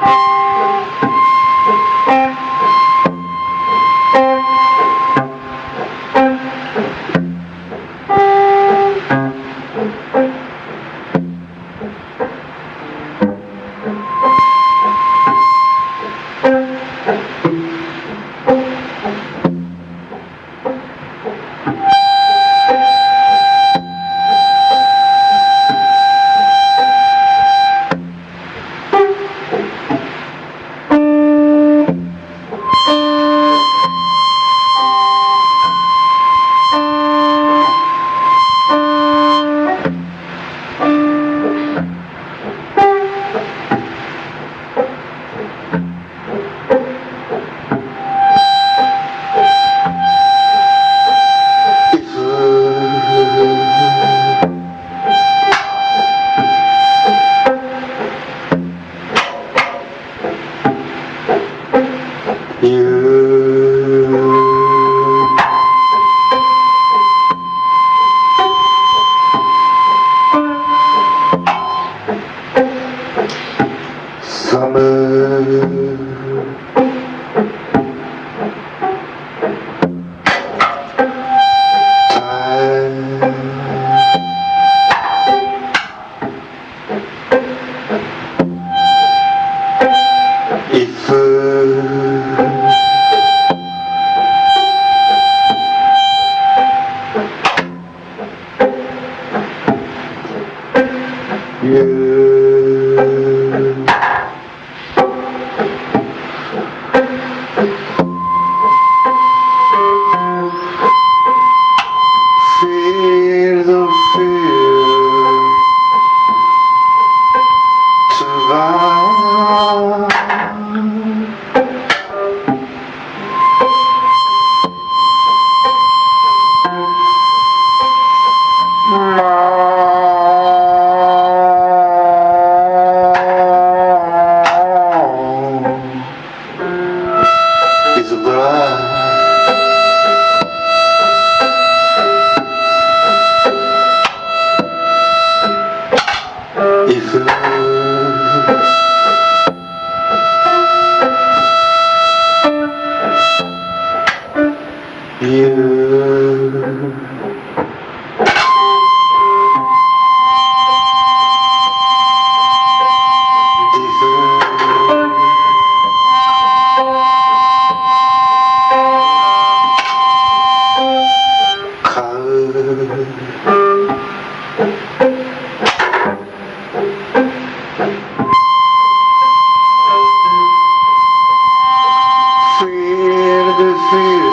Thank you. you. 啊 Nah.